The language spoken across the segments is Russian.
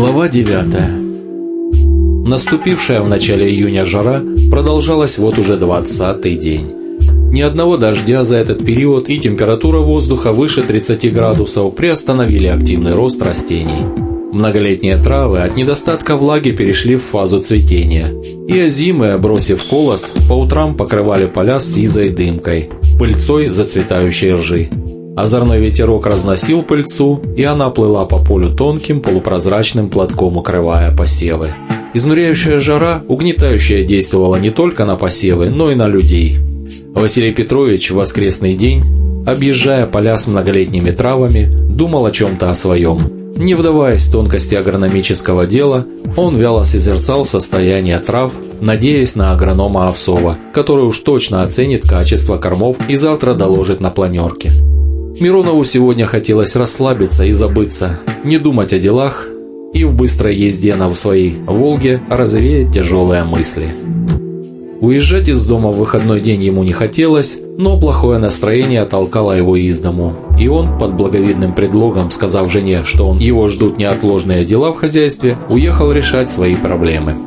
Глава 9 Наступившая в начале июня жара продолжалась вот уже двадцатый день. Ни одного дождя за этот период и температура воздуха выше 30 градусов приостановили активный рост растений. Многолетние травы от недостатка влаги перешли в фазу цветения, и озимые, бросив колос, по утрам покрывали поля сизой дымкой, пыльцой зацветающей ржи. Озорной ветерок разносил пыльцу, и она плыла по полю тонким полупрозрачным платком, укрывая посевы. Изнуряющая жара, угнетающая действовала не только на посевы, но и на людей. Василий Петрович в воскресный день, объезжая поля с многолетними травами, думал о чем-то о своем – не вдаваясь в тонкости агрономического дела, он вяло созерцал состояние трав, надеясь на агронома Овсова, который уж точно оценит качество кормов и завтра доложит на планерке. Миронову сегодня хотелось расслабиться и забыться, не думать о делах и в быстрой езде на своей «Волге» развеять тяжелые мысли. Уезжать из дома в выходной день ему не хотелось, но плохое настроение толкало его из дому, и он, под благовидным предлогом, сказав жене, что он, его ждут неотложные дела в хозяйстве, уехал решать свои проблемы.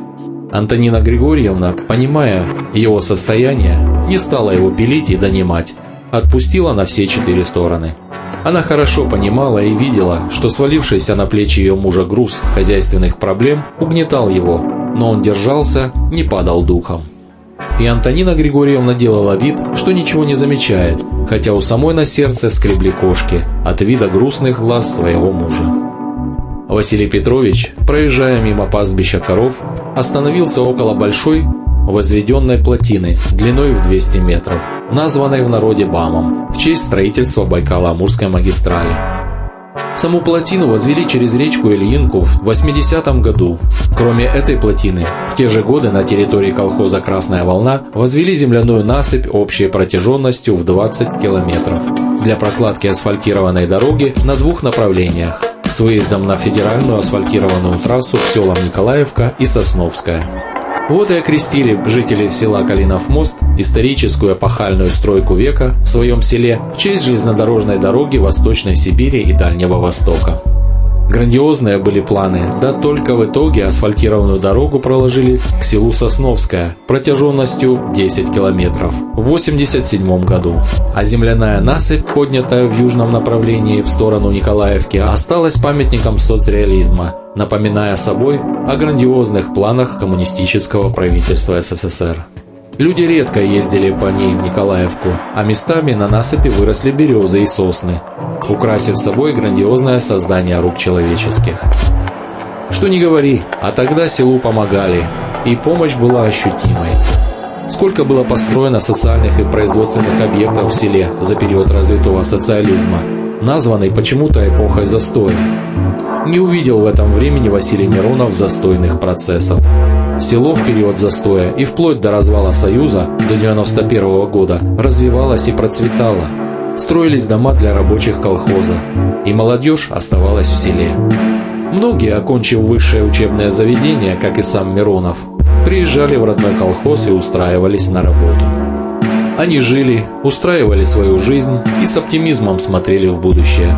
Антонина Григорьевна, понимая его состояние, не стала его пилить и донимать, отпустила на все четыре стороны. Она хорошо понимала и видела, что свалившийся на плечи ее мужа груз хозяйственных проблем угнетал его, но он держался, не падал духом. И Антонина Григорьевна делала вид, что ничего не замечает, хотя у самой на сердце скребли кошки от вида грустных глаз своего мужа. Василий Петрович, проезжая мимо пастбища коров, остановился около большой возведенной плотины длиной в 200 метров, названной в народе БАМом в честь строительства Байкало-Амурской магистрали. Саму плотину возвели через речку Ильинку в 80-м году. Кроме этой плотины, в те же годы на территории колхоза «Красная волна» возвели земляную насыпь общей протяженностью в 20 километров для прокладки асфальтированной дороги на двух направлениях с выездом на федеральную асфальтированную трассу к селам Николаевка и Сосновская. Вот и окрестили жители села Калинов мост историческую эпохальную стройку века в своем селе в честь железнодорожной дороги Восточной Сибири и Дальнего Востока. Грандиозные были планы, да только в итоге асфальтированную дорогу проложили к селу Сосновское протяженностью 10 километров в 1987 году, а земляная насыпь, поднятая в южном направлении в сторону Николаевки, осталась памятником соцреализма, напоминая собой о грандиозных планах коммунистического правительства СССР. Люди редко ездили по ней в Николаевку, а местами на насыпи выросли березы и сосны, украсив собой грандиозное создание рук человеческих. Что не говори, а тогда селу помогали, и помощь была ощутимой. Сколько было построено социальных и производственных объектов в селе за период развитого социализма, названный почему-то эпохой застоя. Не увидел в этом времени Василий Миронов застойных процессов. Село в период застоя и вплоть до развала Союза до 91 года развивалось и процветало. Строились дома для рабочих колхоза, и молодежь оставалась в селе. Многие, окончив высшее учебное заведение, как и сам Миронов, приезжали в родной колхоз и устраивались на работу. Они жили, устраивали свою жизнь и с оптимизмом смотрели в будущее.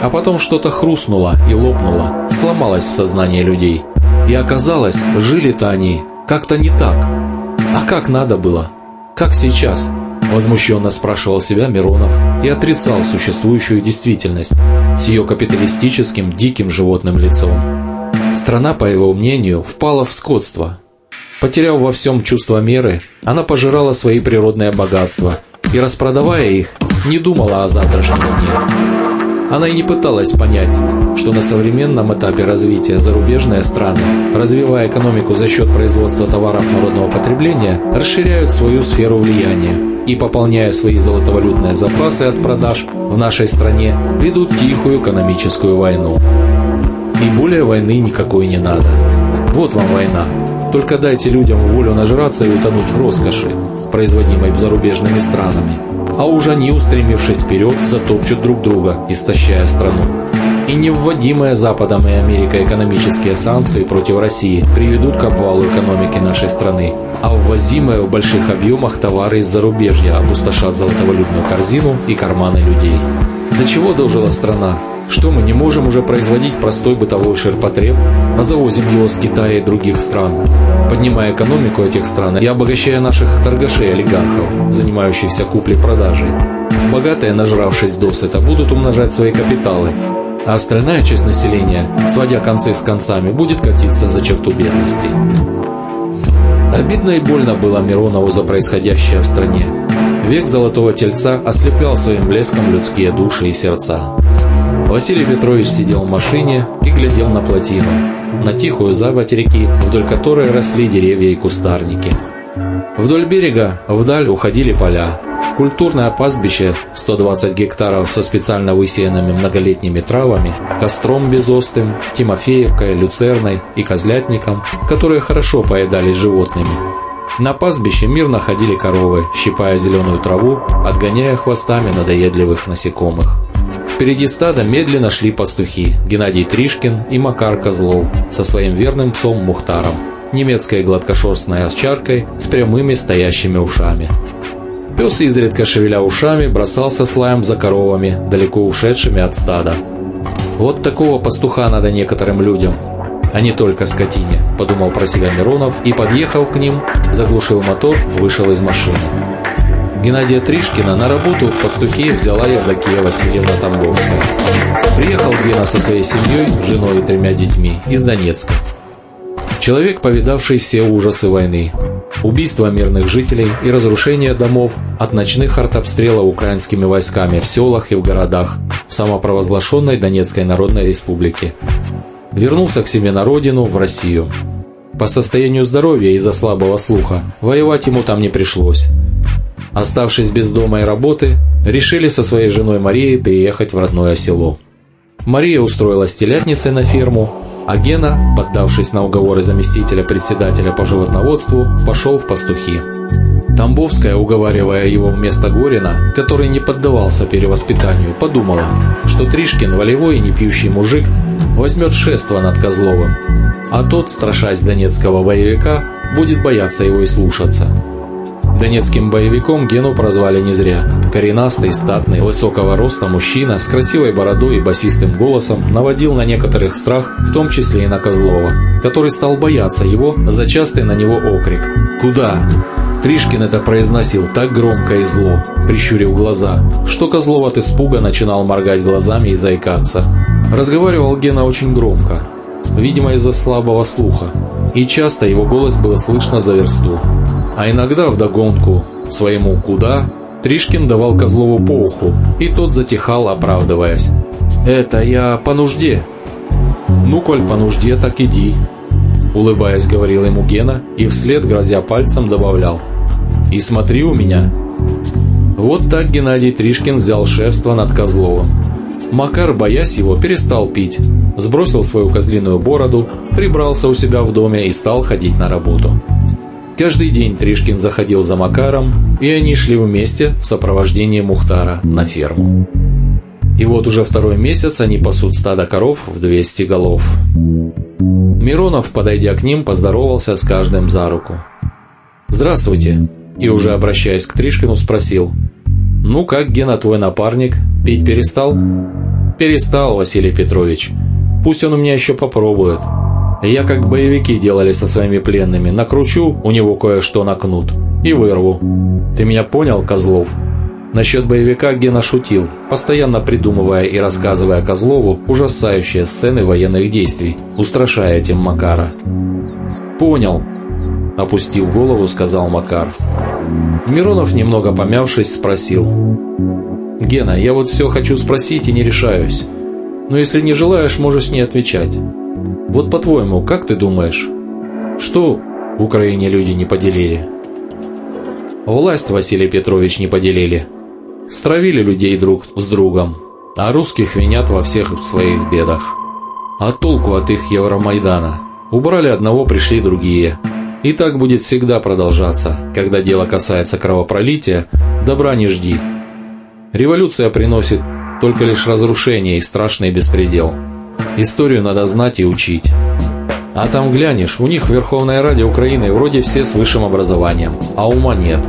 А потом что-то хрустнуло и лопнуло, сломалось в сознании людей – и оказалось, жили-то они как-то не так. А как надо было? Как сейчас? Возмущенно спрашивал себя Миронов и отрицал существующую действительность с ее капиталистическим диким животным лицом. Страна, по его мнению, впала в скотство. Потеряв во всем чувство меры, она пожирала свои природные богатства и, распродавая их, не думала о завтрашнем дне. Она и не пыталась понять, что на современном этапе развития зарубежные страны, развивая экономику за счет производства товаров народного потребления, расширяют свою сферу влияния и, пополняя свои золотовалютные запасы от продаж в нашей стране, ведут тихую экономическую войну. И более войны никакой не надо. Вот вам война. Только дайте людям волю нажраться и утонуть в роскоши, производимой зарубежными странами а уж они, устремившись вперед, затопчут друг друга, истощая страну. И невводимые Западом и Америкой экономические санкции против России приведут к обвалу экономики нашей страны, а ввозимые в больших объемах товары из зарубежья опустошат золотовалютную корзину и карманы людей. До чего дожила страна, Что мы не можем уже производить простой бытовой ширпотреб, а завозим его с Китая и других стран, поднимая экономику этих стран и обогащая наших торгашей-олигархов, занимающихся куплей-продажей. Богатые, нажравшись досыта, будут умножать свои капиталы, а остальная часть населения, сводя концы с концами, будет катиться за черту бедности. Обидно и больно было Миронову за происходящее в стране. Век Золотого Тельца ослеплял своим блеском людские души и сердца. Василий Петрович сидел в машине и глядел на плотину, на тихую заводь реки, вдоль которой росли деревья и кустарники. Вдоль берега вдаль уходили поля, Культурное пастбище в 120 гектаров со специально высеянными многолетними травами, костром безостым, тимофеевкой, люцерной и козлятником, которые хорошо поедались животными. На пастбище мирно ходили коровы, щипая зеленую траву, отгоняя хвостами надоедливых насекомых. Впереди стада медленно шли пастухи Геннадий Тришкин и Макар Козлов со своим верным псом Мухтаром, немецкой гладкошерстной овчаркой с прямыми стоящими ушами. Пес, изредка шевеля ушами, бросался с лаем за коровами, далеко ушедшими от стада. «Вот такого пастуха надо некоторым людям, а не только скотине», – подумал про себя Миронов и, подъехав к ним, заглушил мотор, вышел из машины. Геннадия Тришкина на работу в пастухе взяла Евдокия Васильевна Тамбовская. Приехал Гена со своей семьей, женой и тремя детьми из Донецка. Человек, повидавший все ужасы войны, убийства мирных жителей и разрушение домов от ночных артобстрелов украинскими войсками в селах и в городах в самопровозглашенной Донецкой Народной Республике. Вернулся к себе на родину, в Россию. По состоянию здоровья из-за слабого слуха воевать ему там не пришлось. Оставшись без дома и работы, решили со своей женой Марией переехать в родное село. Мария устроилась телятницей на ферму, а Гена, поддавшись на уговоры заместителя председателя по животноводству, пошел в пастухи. Тамбовская, уговаривая его вместо Горина, который не поддавался перевоспитанию, подумала, что Тришкин, волевой и не пьющий мужик, возьмет шество над Козловым, а тот, страшась донецкого боевика, будет бояться его и слушаться. Донецким боевиком Гену прозвали не зря. Коренастый, статный, высокого роста мужчина с красивой бородой и басистым голосом наводил на некоторых страх, в том числе и на Козлова, который стал бояться его за частый на него окрик «Куда?». Тришкин это произносил так громко и зло, прищурив глаза, что Козлов от испуга начинал моргать глазами и заикаться. Разговаривал Гена очень громко, видимо из-за слабого слуха, и часто его голос было слышно за версту а иногда вдогонку своему «куда» Тришкин давал Козлову по уху, и тот затихал, оправдываясь. «Это я по нужде». «Ну, коль по нужде, так иди», — улыбаясь, говорил ему Гена, и вслед, грозя пальцем, добавлял. «И смотри у меня». Вот так Геннадий Тришкин взял шефство над Козловым. Макар, боясь его, перестал пить, сбросил свою козлиную бороду, прибрался у себя в доме и стал ходить на работу. Каждый день Тришкин заходил за Макаром, и они шли вместе в сопровождении Мухтара на ферму. И вот уже второй месяц они пасут стадо коров в 200 голов. Миронов, подойдя к ним, поздоровался с каждым за руку. «Здравствуйте!» И уже обращаясь к Тришкину, спросил. «Ну как, Гена, твой напарник? Пить перестал?» «Перестал, Василий Петрович. Пусть он у меня еще попробует. Я как боевики делали со своими пленными, накручу у него кое-что на кнут и вырву. Ты меня понял, Козлов? Насчет боевика Гена шутил, постоянно придумывая и рассказывая Козлову ужасающие сцены военных действий, устрашая этим Макара. «Понял», – опустив голову, сказал Макар. Миронов, немного помявшись, спросил. «Гена, я вот все хочу спросить и не решаюсь. Но если не желаешь, можешь не отвечать. Вот по-твоему, как ты думаешь, что в Украине люди не поделили? Власть, Василий Петрович, не поделили. Стравили людей друг с другом, а русских винят во всех своих бедах. А толку от их Евромайдана? Убрали одного, пришли другие. И так будет всегда продолжаться, когда дело касается кровопролития, добра не жди. Революция приносит только лишь разрушение и страшный беспредел. Историю надо знать и учить. А там глянешь, у них в Верховной Раде Украины вроде все с высшим образованием, а ума нет.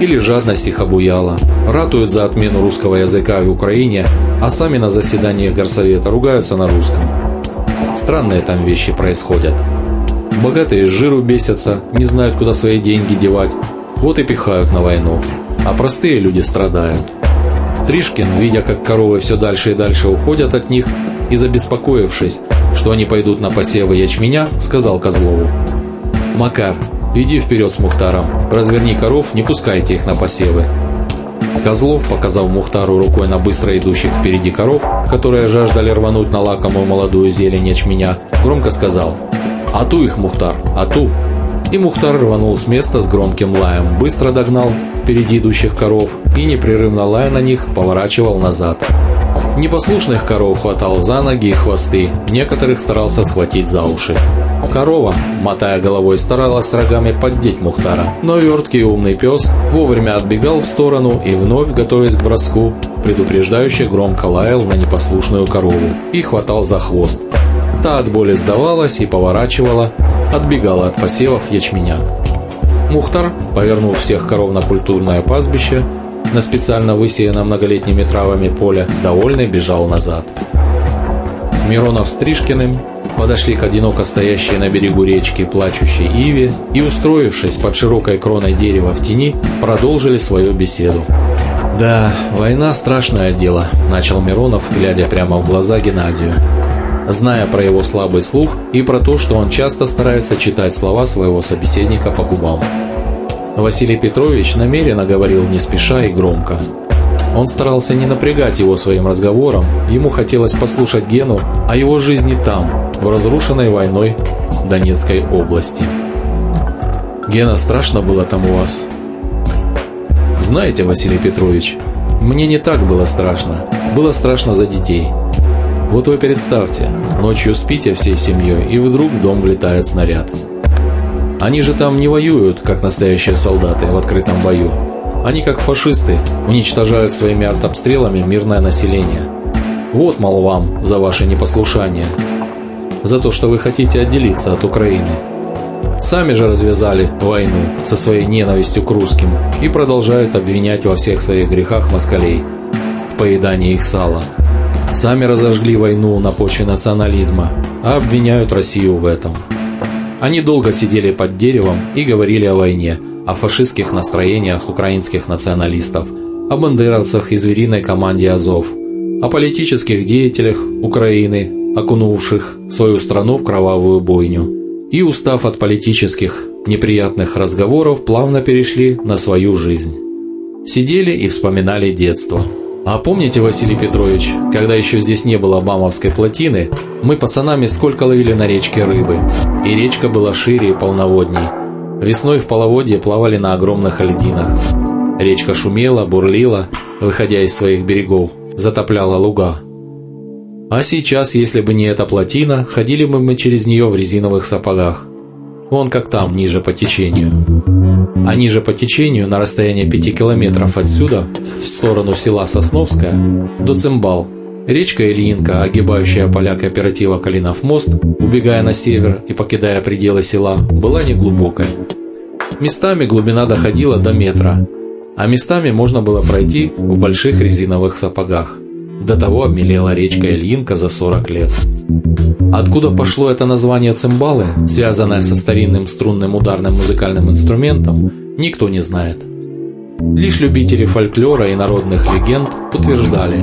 Или жадность их обуяла. Ратуют за отмену русского языка в Украине, а сами на заседаниях горсовета ругаются на русском. Странные там вещи происходят. Богатые с жиру бесятся, не знают, куда свои деньги девать, вот и пихают на войну, а простые люди страдают. Тришкин, видя, как коровы все дальше и дальше уходят от них, и забеспокоившись, что они пойдут на посевы ячменя, сказал Козлову. «Макар, иди вперед с Мухтаром, разверни коров, не пускайте их на посевы». Козлов, показав Мухтару рукой на быстро идущих впереди коров, которые жаждали рвануть на лакомую молодую зелень ячменя, громко сказал «Ату их, Мухтар, ату!» И Мухтар рванул с места с громким лаем, быстро догнал впереди идущих коров и, непрерывно лая на них, поворачивал назад. Непослушных коров хватал за ноги и хвосты, некоторых старался схватить за уши. Корова, мотая головой, старалась рогами поддеть Мухтара, но верткий умный пес вовремя отбегал в сторону и вновь, готовясь к броску, предупреждающе громко лаял на непослушную корову и хватал за хвост. Та от боли сдавалась и поворачивала, отбегала от посевов ячменя. Мухтар, повернув всех коров на культурное пастбище, на специально высеянном многолетними травами поле, довольный бежал назад. Миронов с Тришкиным подошли к одиноко стоящей на берегу речки плачущей Иве и, устроившись под широкой кроной дерева в тени, продолжили свою беседу. «Да, война – страшное дело», – начал Миронов, глядя прямо в глаза Геннадию. Зная про его слабый слух и про то, что он часто старается читать слова своего собеседника по губам. Василий Петрович намеренно говорил не спеша и громко. Он старался не напрягать его своим разговором, ему хотелось послушать Гену о его жизни там, в разрушенной войной Донецкой области. «Гена, страшно было там у вас?» «Знаете, Василий Петрович, мне не так было страшно. Было страшно за детей. Вот вы представьте, ночью спите всей семьей, и вдруг в дом влетает снаряд. Они же там не воюют, как настоящие солдаты в открытом бою. Они, как фашисты, уничтожают своими артобстрелами мирное население. Вот, мол, вам за ваше непослушание. За то, что вы хотите отделиться от Украины. Сами же развязали войну со своей ненавистью к русским и продолжают обвинять во всех своих грехах москалей в поедании их сала. Сами разожгли войну на почве национализма, а обвиняют Россию в этом. Они долго сидели под деревом и говорили о войне, о фашистских настроениях украинских националистов, о бандеровцах и звериной команде «Азов», о политических деятелях Украины, окунувших свою страну в кровавую бойню. И, устав от политических неприятных разговоров, плавно перешли на свою жизнь. Сидели и вспоминали детство. А помните, Василий Петрович, когда еще здесь не было Бамовской плотины, мы пацанами сколько ловили на речке рыбы, и речка была шире и полноводней. Весной в половодье плавали на огромных льдинах. Речка шумела, бурлила, выходя из своих берегов, затопляла луга. А сейчас, если бы не эта плотина, ходили бы мы через нее в резиновых сапогах. Вон как там, ниже по течению. А ниже по течению, на расстоянии 5 километров отсюда, в сторону села Сосновская, до Цимбал, речка Ильинка, огибающая поля кооператива Калинов мост, убегая на север и покидая пределы села, была неглубокой. Местами глубина доходила до метра, а местами можно было пройти в больших резиновых сапогах. До того обмелела речка Ильинка за 40 лет. Откуда пошло это название цимбалы, связанное со старинным струнным ударным музыкальным инструментом, никто не знает. Лишь любители фольклора и народных легенд утверждали,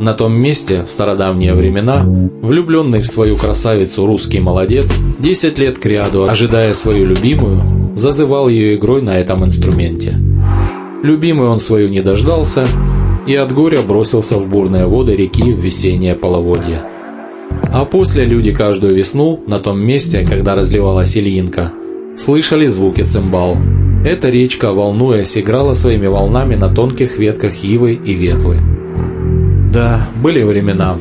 на том месте в стародавние времена влюбленный в свою красавицу русский молодец 10 лет кряду, ожидая свою любимую, зазывал ее игрой на этом инструменте. Любимый он свою не дождался и от горя бросился в бурные воды реки в весеннее половодье. А после люди каждую весну, на том месте, когда разливалась Ильинка, слышали звуки цимбал. Эта речка, волнуясь, играла своими волнами на тонких ветках ивы и ветлы. Да, были времена.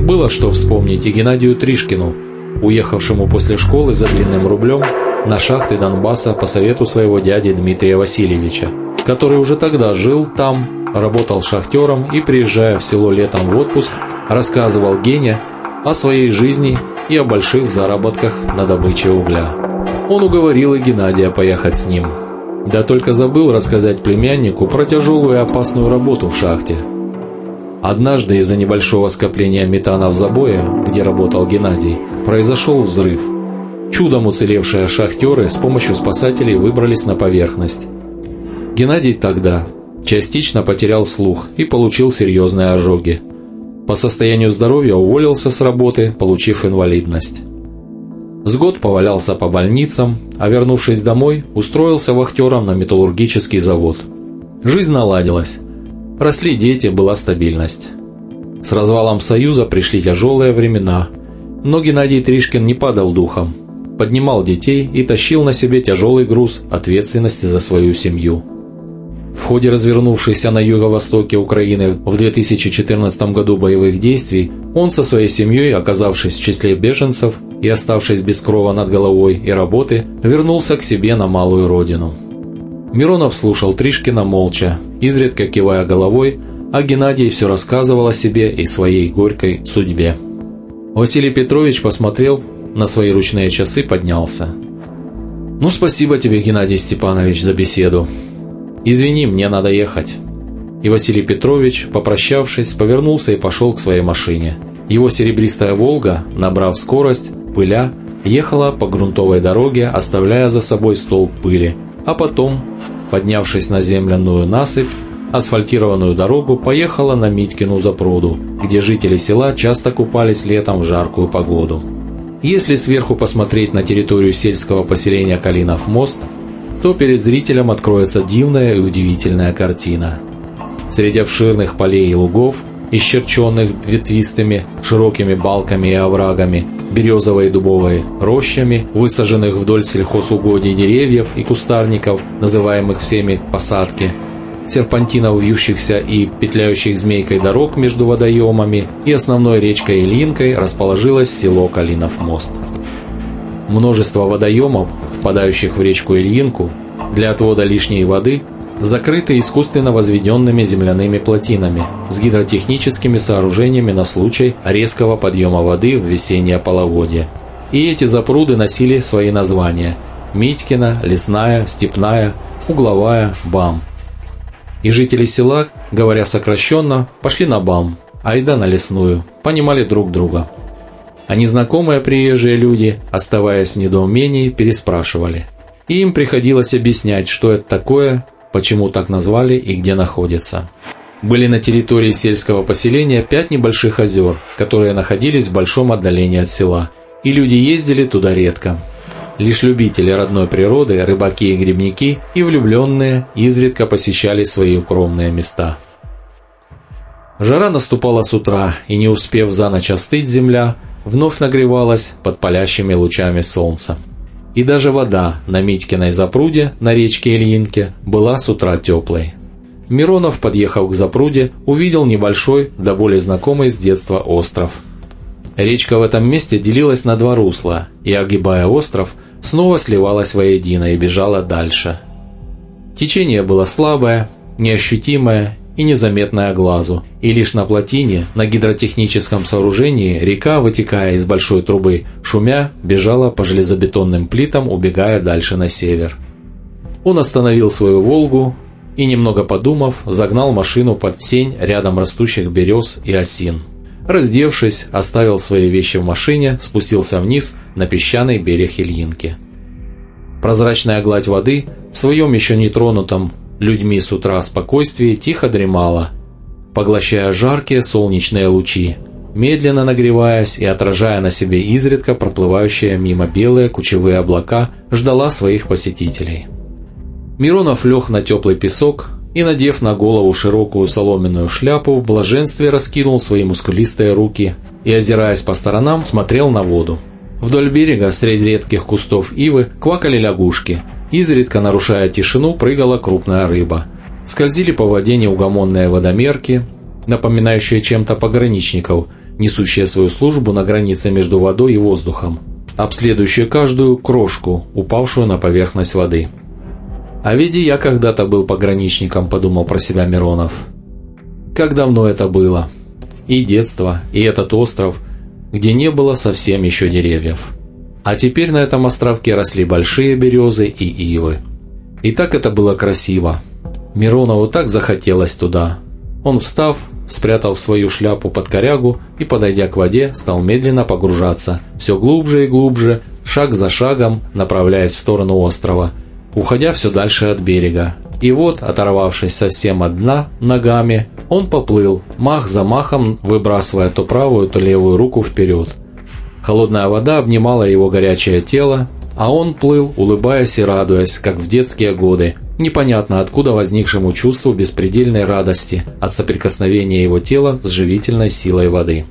Было что вспомнить и Геннадию Тришкину, уехавшему после школы за длинным рублем на шахты Донбасса по совету своего дяди Дмитрия Васильевича, который уже тогда жил там, работал шахтером и, приезжая в село летом в отпуск, рассказывал Гене о своей жизни и о больших заработках на добыче угля. Он уговорил и Геннадия поехать с ним. Да только забыл рассказать племяннику про тяжелую и опасную работу в шахте. Однажды из-за небольшого скопления метана в забое, где работал Геннадий, произошел взрыв. Чудом уцелевшие шахтеры с помощью спасателей выбрались на поверхность. Геннадий тогда частично потерял слух и получил серьезные ожоги. По состоянию здоровья уволился с работы, получив инвалидность. С год повалялся по больницам, а вернувшись домой, устроился вахтером на металлургический завод. Жизнь наладилась. Росли дети, была стабильность. С развалом Союза пришли тяжелые времена, но Геннадий Тришкин не падал духом, поднимал детей и тащил на себе тяжелый груз ответственности за свою семью. В ходе развернувшихся на юго-востоке Украины в 2014 году боевых действий он со своей семьей, оказавшись в числе беженцев и оставшись без крова над головой и работы, вернулся к себе на малую родину. Миронов слушал Тришкина молча, изредка кивая головой, а Геннадий все рассказывал о себе и своей горькой судьбе. Василий Петрович посмотрел на свои ручные часы, поднялся. «Ну, спасибо тебе, Геннадий Степанович, за беседу. Извини, мне надо ехать». И Василий Петрович, попрощавшись, повернулся и пошел к своей машине. Его серебристая «Волга», набрав скорость, пыля, ехала по грунтовой дороге, оставляя за собой столб пыли, а потом, поднявшись на земляную насыпь, асфальтированную дорогу поехала на Митькину запруду, где жители села часто купались летом в жаркую погоду. Если сверху посмотреть на территорию сельского поселения Калинов мост, то перед зрителем откроется дивная и удивительная картина. Среди обширных полей и лугов, исчерченных ветвистыми широкими балками и оврагами, березовой и дубовой рощами, высаженных вдоль сельхозугодий деревьев и кустарников, называемых всеми посадки, серпантинов вьющихся и петляющих змейкой дорог между водоемами и основной речкой Ильинкой расположилось село Калинов мост. Множество водоемов, впадающих в речку Ильинку, для отвода лишней воды – закрыты искусственно возведенными земляными плотинами с гидротехническими сооружениями на случай резкого подъема воды в весеннее половодье. И эти запруды носили свои названия – Митькина, Лесная, Степная, Угловая, Бам. И жители села, говоря сокращенно, пошли на Бам, айда на Лесную, понимали друг друга. А незнакомые приезжие люди, оставаясь в недоумении, переспрашивали. И им приходилось объяснять, что это такое, почему так назвали и где находится. Были на территории сельского поселения пять небольших озер, которые находились в большом отдалении от села, и люди ездили туда редко. Лишь любители родной природы, рыбаки и грибники и влюбленные изредка посещали свои укромные места. Жара наступала с утра, и не успев за ночь остыть земля, вновь нагревалась под палящими лучами солнца. И даже вода на Митькиной запруде на речке Ильинке была с утра теплой. Миронов, подъехав к запруде, увидел небольшой, да более знакомый с детства остров. Речка в этом месте делилась на два русла, и, огибая остров, снова сливалась воедино и бежала дальше. Течение было слабое, неощутимое и незаметная глазу, и лишь на плотине, на гидротехническом сооружении, река, вытекая из большой трубы, шумя, бежала по железобетонным плитам, убегая дальше на север. Он остановил свою «Волгу» и, немного подумав, загнал машину под сень рядом растущих берез и осин. Раздевшись, оставил свои вещи в машине, спустился вниз на песчаный берег Ильинки. Прозрачная гладь воды в своем еще не тронутом людьми с утра спокойствии тихо дремала, поглощая жаркие солнечные лучи, медленно нагреваясь и отражая на себе изредка проплывающие мимо белые кучевые облака, ждала своих посетителей. Миронов лег на теплый песок и, надев на голову широкую соломенную шляпу, в блаженстве раскинул свои мускулистые руки и, озираясь по сторонам, смотрел на воду. Вдоль берега, среди редких кустов ивы, квакали лягушки – Изредка, нарушая тишину, прыгала крупная рыба. Скользили по воде неугомонные водомерки, напоминающие чем-то пограничников, несущие свою службу на границе между водой и воздухом, обследующие каждую крошку, упавшую на поверхность воды. «А ведь я когда-то был пограничником», – подумал про себя Миронов. «Как давно это было? И детство, и этот остров, где не было совсем еще деревьев». А теперь на этом островке росли большие березы и ивы. И так это было красиво. Миронову так захотелось туда. Он, встав, спрятав свою шляпу под корягу и, подойдя к воде, стал медленно погружаться, все глубже и глубже, шаг за шагом, направляясь в сторону острова, уходя все дальше от берега. И вот, оторвавшись совсем от дна ногами, он поплыл, мах за махом, выбрасывая то правую, то левую руку вперед. Холодная вода обнимала его горячее тело, а он плыл, улыбаясь и радуясь, как в детские годы, непонятно откуда возникшему чувству беспредельной радости от соприкосновения его тела с живительной силой воды.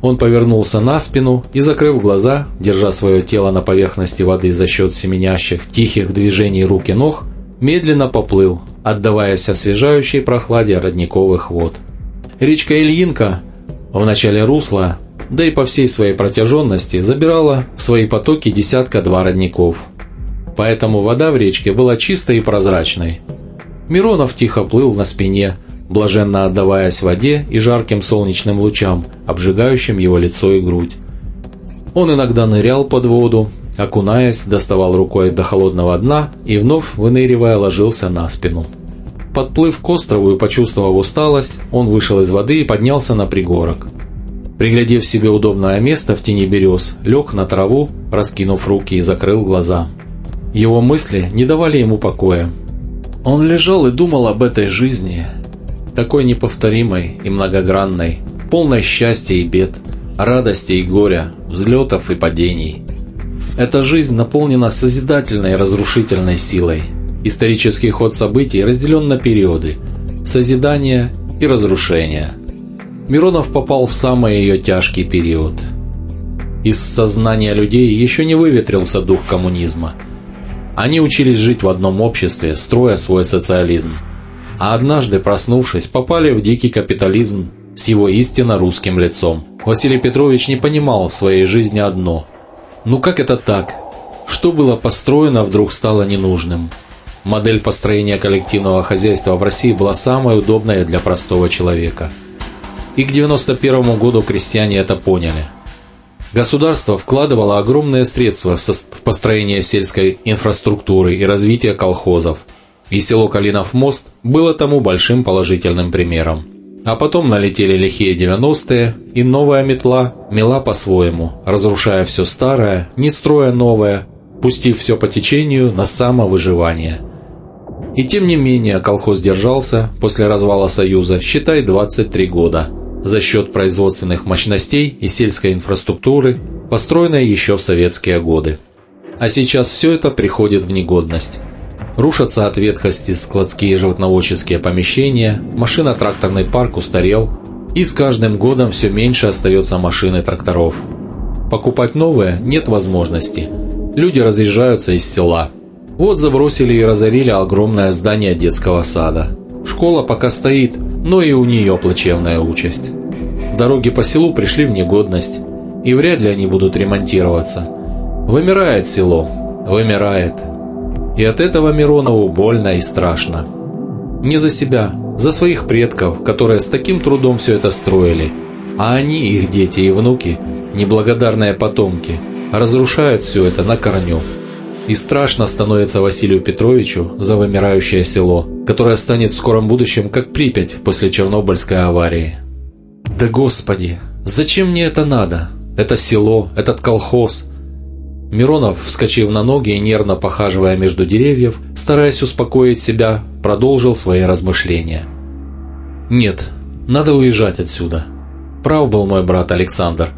Он повернулся на спину и, закрыв глаза, держа свое тело на поверхности воды за счет семенящих, тихих движений рук и ног, медленно поплыл, отдаваясь освежающей прохладе родниковых вод. Речка Ильинка в начале русла, да и по всей своей протяженности, забирала в свои потоки десятка-два родников. Поэтому вода в речке была чистой и прозрачной. Миронов тихо плыл на спине, блаженно отдаваясь воде и жарким солнечным лучам, обжигающим его лицо и грудь. Он иногда нырял под воду, окунаясь, доставал рукой до холодного дна и вновь, выныривая, ложился на спину. Подплыв к острову и почувствовав усталость, он вышел из воды и поднялся на пригорок. Приглядев себе удобное место в тени берез, лег на траву, раскинув руки и закрыл глаза. Его мысли не давали ему покоя. Он лежал и думал об этой жизни, такой неповторимой и многогранной, полной счастья и бед, радости и горя, взлетов и падений. Эта жизнь наполнена созидательной и разрушительной силой. Исторический ход событий разделен на периоды – созидание и разрушение. Миронов попал в самый ее тяжкий период. Из сознания людей еще не выветрился дух коммунизма. Они учились жить в одном обществе, строя свой социализм. А однажды, проснувшись, попали в дикий капитализм с его истинно русским лицом. Василий Петрович не понимал в своей жизни одно – ну как это так? Что было построено, вдруг стало ненужным. Модель построения коллективного хозяйства в России была самой удобной для простого человека. И к 91 году крестьяне это поняли. Государство вкладывало огромные средства в построение сельской инфраструктуры и развитие колхозов. И село Калинов мост было тому большим положительным примером. А потом налетели лихие 90-е, и новая метла мела по-своему, разрушая все старое, не строя новое, пустив все по течению на самовыживание. И тем не менее колхоз держался после развала Союза, считай, 23 года, за счет производственных мощностей и сельской инфраструктуры, построенной еще в советские годы. А сейчас все это приходит в негодность. Рушатся от ветхости складские животноводческие помещения, машино-тракторный парк устарел, и с каждым годом все меньше остается машин и тракторов. Покупать новые нет возможности. Люди разъезжаются из села. Вот забросили и разорили огромное здание детского сада. Школа пока стоит, но и у нее плачевная участь. Дороги по селу пришли в негодность, и вряд ли они будут ремонтироваться. Вымирает село, вымирает. И от этого Миронову больно и страшно. Не за себя, за своих предков, которые с таким трудом все это строили. А они, их дети и внуки, неблагодарные потомки, разрушают все это на корню. И страшно становится Василию Петровичу за вымирающее село, которое станет в скором будущем как Припять после Чернобыльской аварии. Да господи, зачем мне это надо? Это село, этот колхоз – Миронов, вскочив на ноги и нервно похаживая между деревьев, стараясь успокоить себя, продолжил свои размышления. «Нет, надо уезжать отсюда. Прав был мой брат Александр,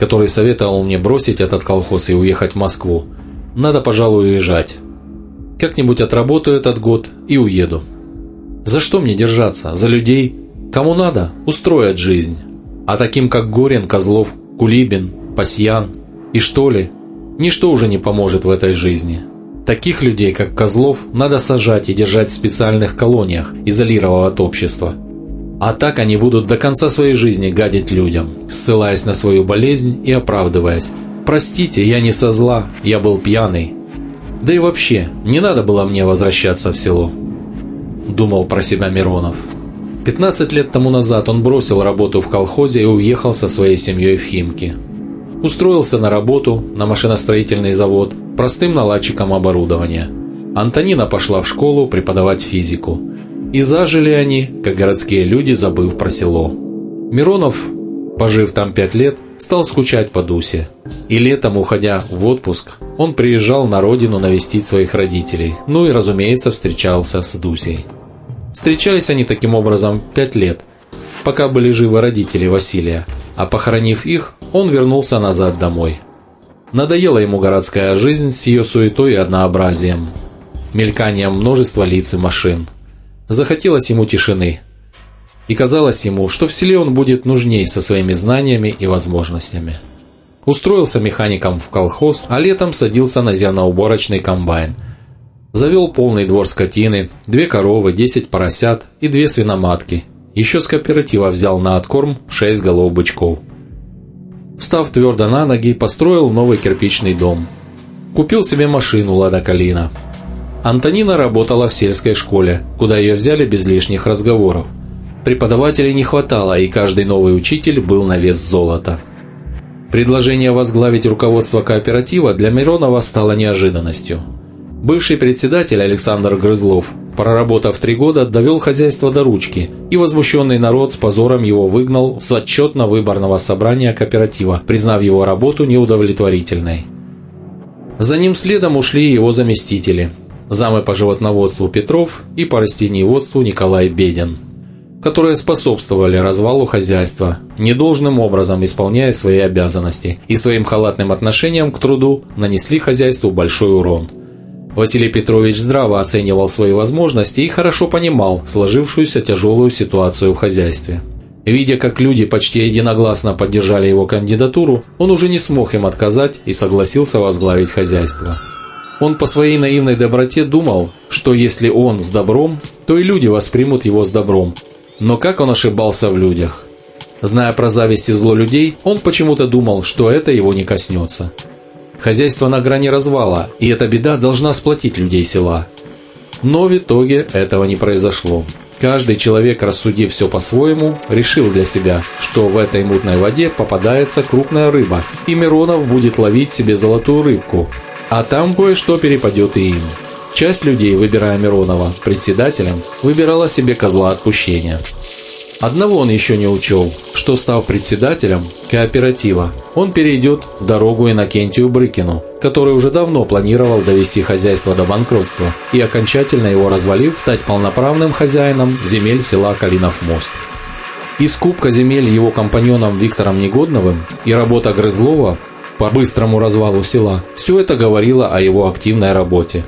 который советовал мне бросить этот колхоз и уехать в Москву. Надо, пожалуй, уезжать. Как-нибудь отработаю этот год и уеду. За что мне держаться? За людей? Кому надо, устроят жизнь. А таким, как Горин, Козлов, Кулибин, Пасьян и что ли – Ничто уже не поможет в этой жизни. Таких людей, как Козлов, надо сажать и держать в специальных колониях, изолировав от общества. А так они будут до конца своей жизни гадить людям, ссылаясь на свою болезнь и оправдываясь. «Простите, я не со зла, я был пьяный». Да и вообще, не надо было мне возвращаться в село. Думал про себя Миронов. 15 лет тому назад он бросил работу в колхозе и уехал со своей семьей в Химки. Устроился на работу на машиностроительный завод простым наладчиком оборудования. Антонина пошла в школу преподавать физику. И зажили они, как городские люди, забыв про село. Миронов, пожив там пять лет, стал скучать по Дусе. И летом, уходя в отпуск, он приезжал на родину навестить своих родителей, ну и, разумеется, встречался с Дусей. Встречались они таким образом пять лет, пока были живы родители Василия, а похоронив их, он вернулся назад домой. Надоела ему городская жизнь с ее суетой и однообразием, мельканием множества лиц и машин. Захотелось ему тишины. И казалось ему, что в селе он будет нужней со своими знаниями и возможностями. Устроился механиком в колхоз, а летом садился на зерноуборочный комбайн. Завел полный двор скотины, две коровы, десять поросят и две свиноматки. Еще с кооператива взял на откорм шесть голов бычков. Встав твердо на ноги, построил новый кирпичный дом. Купил себе машину «Лада Калина». Антонина работала в сельской школе, куда ее взяли без лишних разговоров. Преподавателей не хватало, и каждый новый учитель был на вес золота. Предложение возглавить руководство кооператива для Миронова стало неожиданностью. Бывший председатель Александр Грызлов, проработав три года, довел хозяйство до ручки, и возмущенный народ с позором его выгнал с отчетно-выборного собрания кооператива, признав его работу неудовлетворительной. За ним следом ушли его заместители, замы по животноводству Петров и по растениеводству Николай Бедин, которые способствовали развалу хозяйства, недолжным образом исполняя свои обязанности и своим халатным отношением к труду нанесли хозяйству большой урон – Василий Петрович здраво оценивал свои возможности и хорошо понимал сложившуюся тяжелую ситуацию в хозяйстве. Видя, как люди почти единогласно поддержали его кандидатуру, он уже не смог им отказать и согласился возглавить хозяйство. Он по своей наивной доброте думал, что если он с добром, то и люди воспримут его с добром. Но как он ошибался в людях? Зная про зависть и зло людей, он почему-то думал, что это его не коснется. Хозяйство на грани развала, и эта беда должна сплотить людей села. Но в итоге этого не произошло. Каждый человек, рассудив все по-своему, решил для себя, что в этой мутной воде попадается крупная рыба, и Миронов будет ловить себе золотую рыбку, а там кое-что перепадет и им. Часть людей, выбирая Миронова председателем, выбирала себе козла отпущения. Одного он еще не учел, что став председателем кооператива, он перейдет дорогу Иннокентию Брыкину, который уже давно планировал довести хозяйство до банкротства и окончательно его развалив, стать полноправным хозяином земель села Калинов мост. Из кубка земель его компаньоном Виктором Негодновым и работа Грызлова по быстрому развалу села – все это говорило о его активной работе.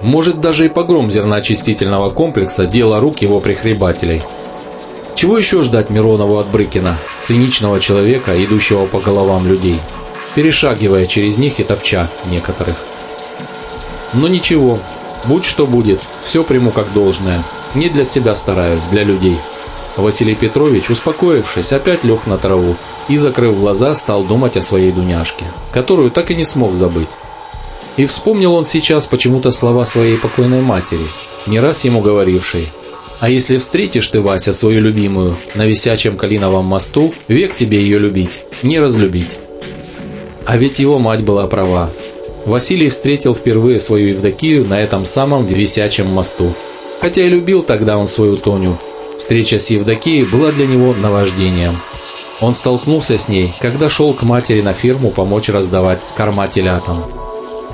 Может даже и погром зерноочистительного комплекса – дело рук его прихлебателей – чего еще ждать Миронову от Брыкина, циничного человека, идущего по головам людей, перешагивая через них и топча некоторых? Но ничего, будь что будет, все приму как должное. Не для себя стараюсь, для людей. Василий Петрович, успокоившись, опять лег на траву и, закрыв глаза, стал думать о своей Дуняшке, которую так и не смог забыть. И вспомнил он сейчас почему-то слова своей покойной матери, не раз ему говорившей а если встретишь ты, Вася, свою любимую на висячем Калиновом мосту, век тебе ее любить, не разлюбить. А ведь его мать была права. Василий встретил впервые свою Евдокию на этом самом висячем мосту. Хотя и любил тогда он свою Тоню. Встреча с Евдокией была для него наваждением. Он столкнулся с ней, когда шел к матери на ферму помочь раздавать корма телятам.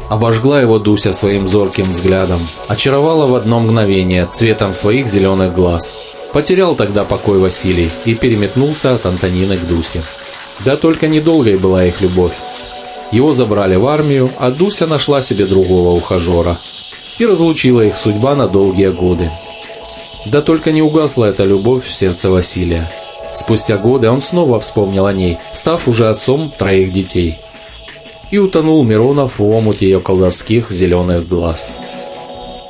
Обожгла его Дуся своим зорким взглядом, очаровала в одно мгновение цветом своих зеленых глаз. Потерял тогда покой Василий и переметнулся от Антонины к Дусе. Да только недолгой была их любовь. Его забрали в армию, а Дуся нашла себе другого ухажера. И разлучила их судьба на долгие годы. Да только не угасла эта любовь в сердце Василия. Спустя годы он снова вспомнил о ней, став уже отцом троих детей – и утонул Миронов в омуте ее колдовских зеленых глаз.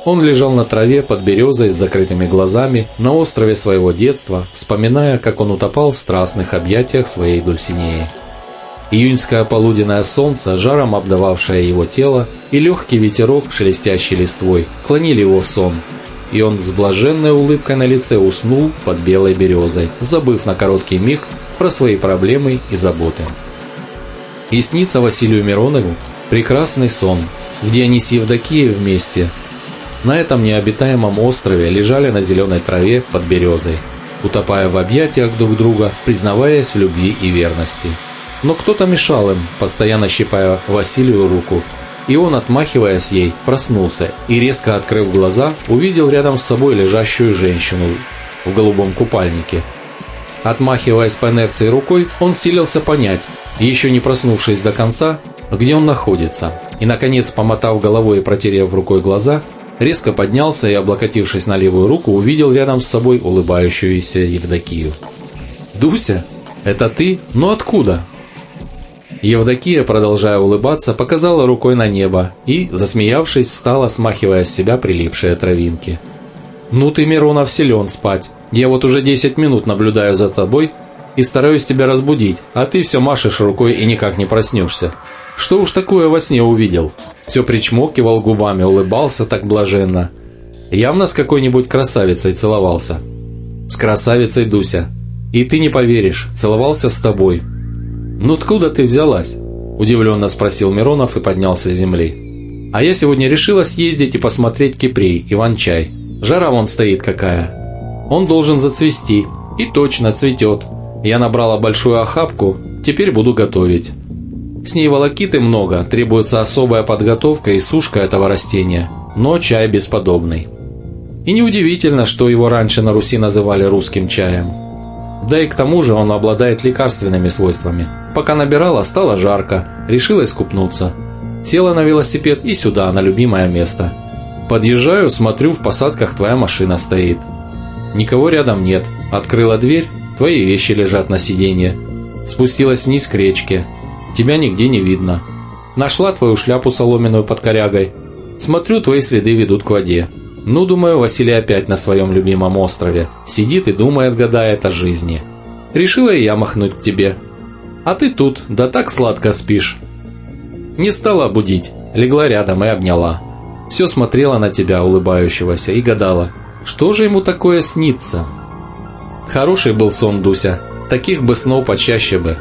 Он лежал на траве под березой с закрытыми глазами на острове своего детства, вспоминая, как он утопал в страстных объятиях своей Дульсинеи. Июньское полуденное солнце, жаром обдававшее его тело, и легкий ветерок, шелестящий листвой, клонили его в сон, и он с блаженной улыбкой на лице уснул под белой березой, забыв на короткий миг про свои проблемы и заботы. И снится Василию Миронову прекрасный сон, где они с Евдокией вместе на этом необитаемом острове лежали на зеленой траве под березой. утопая в объятиях друг друга, признаваясь в любви и верности. Но кто-то мешал им, постоянно щипая Василию руку, и он, отмахиваясь ей, проснулся и, резко открыв глаза, увидел рядом с собой лежащую женщину в голубом купальнике. Отмахиваясь по инерции рукой, он силился понять, еще не проснувшись до конца, где он находится, и, наконец, помотав головой и протерев рукой глаза, резко поднялся и, облокотившись на левую руку, увидел рядом с собой улыбающуюся Евдокию. «Дуся, это ты? Но откуда?» Евдокия, продолжая улыбаться, показала рукой на небо и, засмеявшись, встала, смахивая с себя прилипшие травинки. «Ну ты, Миронов, силен спать. Я вот уже 10 минут наблюдаю за тобой и стараюсь тебя разбудить, а ты все машешь рукой и никак не проснешься. Что уж такое во сне увидел?» Все причмокивал губами, улыбался так блаженно. Явно с какой-нибудь красавицей целовался. «С красавицей Дуся. И ты не поверишь, целовался с тобой. «Ну откуда ты взялась?» – удивленно спросил Миронов и поднялся с земли. «А я сегодня решила съездить и посмотреть Кипрей, Иван-чай. Жара вон стоит какая. Он должен зацвести. И точно цветет. Я набрала большую охапку, теперь буду готовить. С ней волокиты много, требуется особая подготовка и сушка этого растения, но чай бесподобный. И неудивительно, что его раньше на Руси называли русским чаем. Да и к тому же он обладает лекарственными свойствами. Пока набирала, стало жарко, решила искупнуться. Села на велосипед и сюда, на любимое место. Подъезжаю, смотрю, в посадках твоя машина стоит. Никого рядом нет. Открыла дверь, твои вещи лежат на сиденье. Спустилась вниз к речке. Тебя нигде не видно. Нашла твою шляпу соломенную под корягой. Смотрю, твои следы ведут к воде. Ну, думаю, Василий опять на своем любимом острове. Сидит и думает, гадает о жизни. Решила и я махнуть к тебе. А ты тут, да так сладко спишь. Не стала будить, легла рядом и обняла. Все смотрела на тебя, улыбающегося, и гадала, что же ему такое снится. Хороший был сон, Дуся, таких бы снов почаще бы.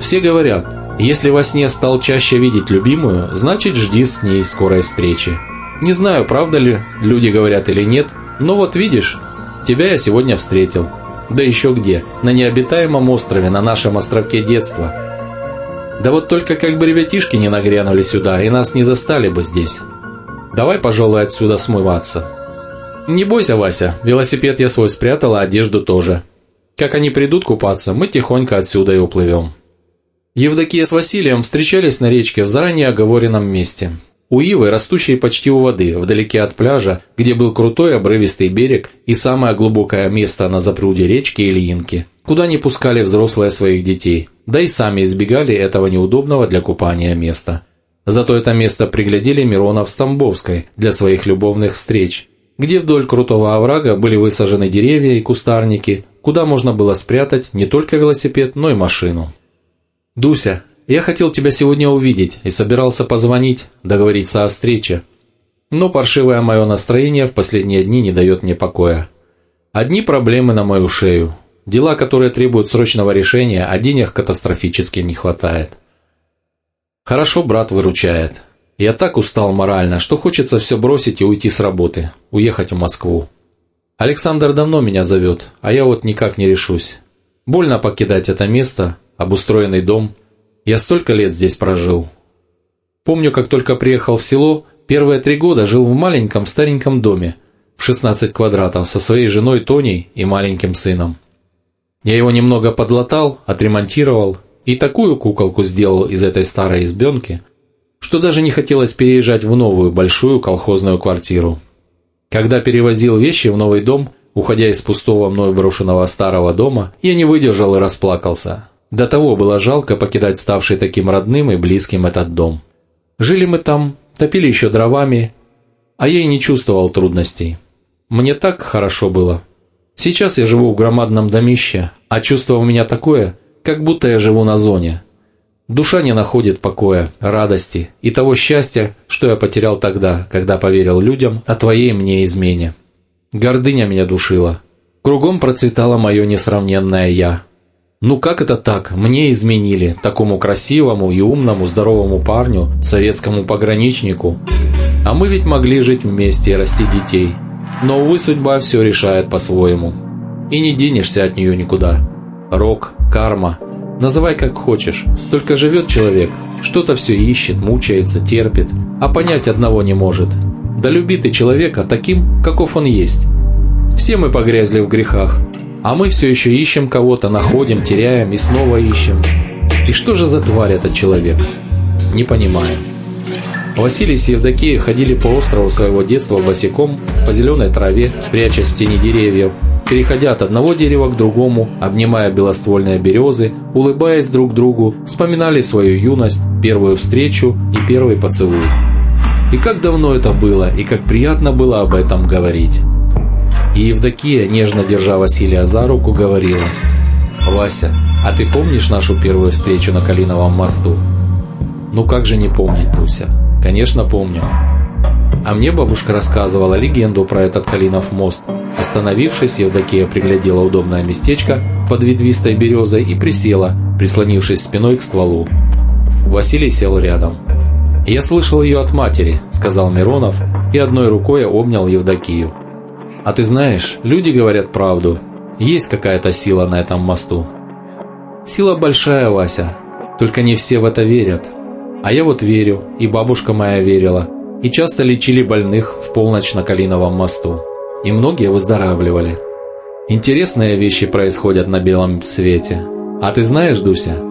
Все говорят, если во сне стал чаще видеть любимую, значит жди с ней скорой встречи. Не знаю, правда ли люди говорят или нет, но вот видишь, тебя я сегодня встретил. Да еще где, на необитаемом острове, на нашем островке детства. Да вот только как бы ребятишки не нагрянули сюда и нас не застали бы здесь. Давай, пожалуй, отсюда смываться. Не бойся, Вася, велосипед я свой спрятала, одежду тоже. Как они придут купаться, мы тихонько отсюда и уплывем. Евдокия с Василием встречались на речке в заранее оговоренном месте. У ивы, растущей почти у воды, вдалеке от пляжа, где был крутой обрывистый берег и самое глубокое место на запруде речки Ильинки, куда не пускали взрослые своих детей, да и сами избегали этого неудобного для купания места. Зато это место приглядели Миронов с Тамбовской для своих любовных встреч, где вдоль крутого оврага были высажены деревья и кустарники, куда можно было спрятать не только велосипед, но и машину. «Дуся, я хотел тебя сегодня увидеть и собирался позвонить, договориться о встрече. Но паршивое мое настроение в последние дни не дает мне покоя. Одни проблемы на мою шею. Дела, которые требуют срочного решения, а денег катастрофически не хватает. Хорошо брат выручает. Я так устал морально, что хочется все бросить и уйти с работы, уехать в Москву. Александр давно меня зовет, а я вот никак не решусь. Больно покидать это место, обустроенный дом – я столько лет здесь прожил. Помню, как только приехал в село, первые три года жил в маленьком стареньком доме в 16 квадратов со своей женой Тоней и маленьким сыном. Я его немного подлатал, отремонтировал и такую куколку сделал из этой старой избенки, что даже не хотелось переезжать в новую большую колхозную квартиру. Когда перевозил вещи в новый дом, уходя из пустого мной брошенного старого дома, я не выдержал и расплакался. До того было жалко покидать ставший таким родным и близким этот дом. Жили мы там, топили еще дровами, а я и не чувствовал трудностей. Мне так хорошо было. Сейчас я живу в громадном домище, а чувство у меня такое, как будто я живу на зоне. Душа не находит покоя, радости и того счастья, что я потерял тогда, когда поверил людям о твоей мне измене. Гордыня меня душила. Кругом процветало мое несравненное «я». Ну как это так? Мне изменили, такому красивому и умному, здоровому парню, советскому пограничнику. А мы ведь могли жить вместе и расти детей. Но, увы, судьба все решает по-своему. и не денешься от нее никуда. Рок, карма, называй как хочешь, только живет человек, что-то все ищет, мучается, терпит, а понять одного не может. Да люби ты человека таким, каков он есть. Все мы погрязли в грехах, а мы все еще ищем кого-то, находим, теряем и снова ищем. И что же за тварь этот человек? Не понимаем. Василий с Евдокией ходили по острову своего детства босиком, по зеленой траве, прячась в тени деревьев, переходя от одного дерева к другому, обнимая белоствольные березы, улыбаясь друг другу, вспоминали свою юность, первую встречу и первый поцелуй. И как давно это было, и как приятно было об этом говорить. И Евдокия, нежно держа Василия за руку, говорила, «Вася, а ты помнишь нашу первую встречу на Калиновом мосту?» «Ну как же не помнить, Дуся?» «Конечно, помню». А мне бабушка рассказывала легенду про этот Калинов мост. Остановившись, Евдокия приглядела удобное местечко под ветвистой березой и присела, прислонившись спиной к стволу. Василий сел рядом. «Я слышал ее от матери», — сказал Миронов, и одной рукой обнял Евдокию. А ты знаешь, люди говорят правду. Есть какая-то сила на этом мосту. Сила большая, Вася. Только не все в это верят. А я вот верю, и бабушка моя верила. И часто лечили больных в полночь на Калиновом мосту. И многие выздоравливали. Интересные вещи происходят на белом свете. А ты знаешь, Дуся,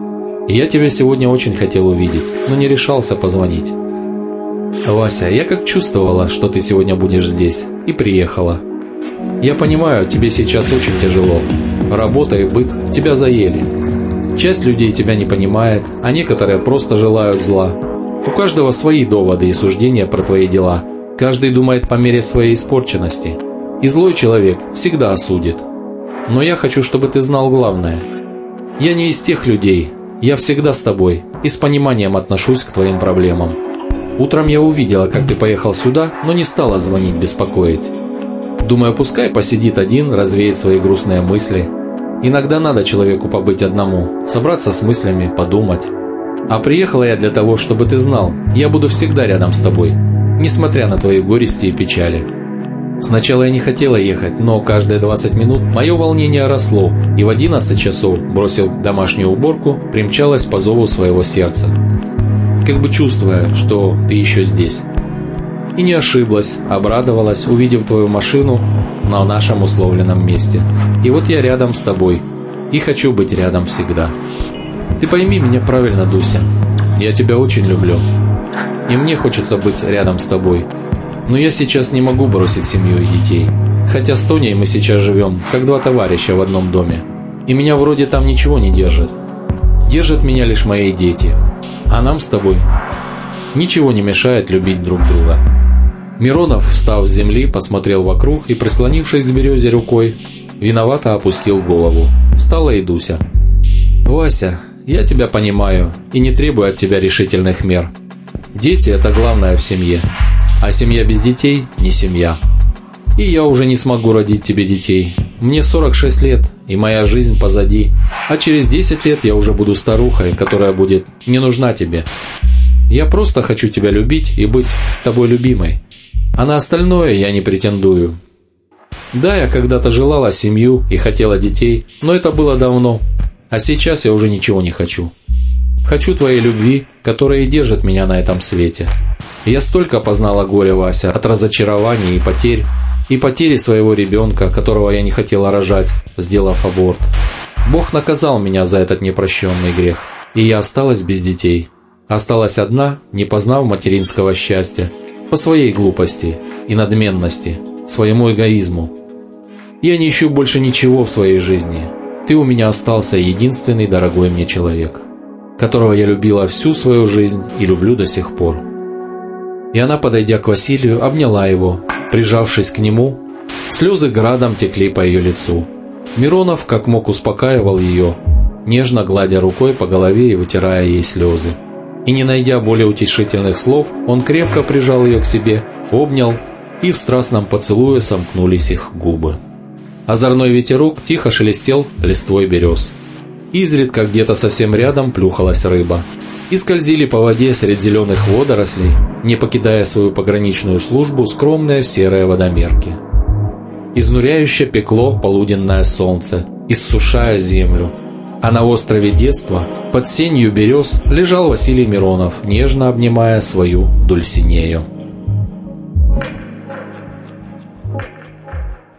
я тебя сегодня очень хотел увидеть, но не решался позвонить. Вася, я как чувствовала, что ты сегодня будешь здесь, и приехала. Я понимаю, тебе сейчас очень тяжело. Работа и быт тебя заели. Часть людей тебя не понимает, а некоторые просто желают зла. У каждого свои доводы и суждения про твои дела. Каждый думает по мере своей испорченности. И злой человек всегда осудит. Но я хочу, чтобы ты знал главное. Я не из тех людей. Я всегда с тобой и с пониманием отношусь к твоим проблемам. Утром я увидела, как ты поехал сюда, но не стала звонить, беспокоить. Думаю, пускай посидит один, развеет свои грустные мысли. Иногда надо человеку побыть одному, собраться с мыслями, подумать. А приехала я для того, чтобы ты знал, я буду всегда рядом с тобой, несмотря на твои горести и печали. Сначала я не хотела ехать, но каждые 20 минут мое волнение росло, и в 11 часов, бросив домашнюю уборку, примчалась по зову своего сердца. Как бы чувствуя, что ты еще здесь. И не ошиблась, обрадовалась, увидев твою машину на нашем условленном месте. И вот я рядом с тобой. И хочу быть рядом всегда. Ты пойми меня правильно, Дуся. Я тебя очень люблю. И мне хочется быть рядом с тобой. Но я сейчас не могу бросить семью и детей. Хотя с Тоней мы сейчас живем, как два товарища в одном доме. И меня вроде там ничего не держит. Держат меня лишь мои дети. А нам с тобой ничего не мешает любить друг друга. Миронов, встав с земли, посмотрел вокруг и, прислонившись к березе рукой, виновато опустил голову. Встала и Дуся. «Вася, я тебя понимаю и не требую от тебя решительных мер. Дети – это главное в семье, а семья без детей – не семья. И я уже не смогу родить тебе детей. Мне 46 лет, и моя жизнь позади, а через 10 лет я уже буду старухой, которая будет не нужна тебе. Я просто хочу тебя любить и быть тобой любимой». А на остальное я не претендую. Да, я когда-то желала семью и хотела детей, но это было давно. А сейчас я уже ничего не хочу. Хочу твоей любви, которая и держит меня на этом свете. Я столько познала горе, Вася, от разочарований и потерь, и потери своего ребенка, которого я не хотела рожать, сделав аборт. Бог наказал меня за этот непрощенный грех, и я осталась без детей. Осталась одна, не познав материнского счастья, по своей глупости и надменности, своему эгоизму. Я не ищу больше ничего в своей жизни. Ты у меня остался единственный дорогой мне человек, которого я любила всю свою жизнь и люблю до сих пор. И она, подойдя к Василию, обняла его, прижавшись к нему, слезы градом текли по ее лицу. Миронов как мог успокаивал ее, нежно гладя рукой по голове и вытирая ей слезы и, не найдя более утешительных слов, он крепко прижал ее к себе, обнял, и в страстном поцелуе сомкнулись их губы. Озорной ветерок тихо шелестел листвой берез. Изредка где-то совсем рядом плюхалась рыба. И скользили по воде среди зеленых водорослей, не покидая свою пограничную службу скромные серые водомерки. Изнуряюще пекло полуденное солнце, иссушая землю. А на острове детства, под сенью берез, лежал Василий Миронов, нежно обнимая свою Дульсинею.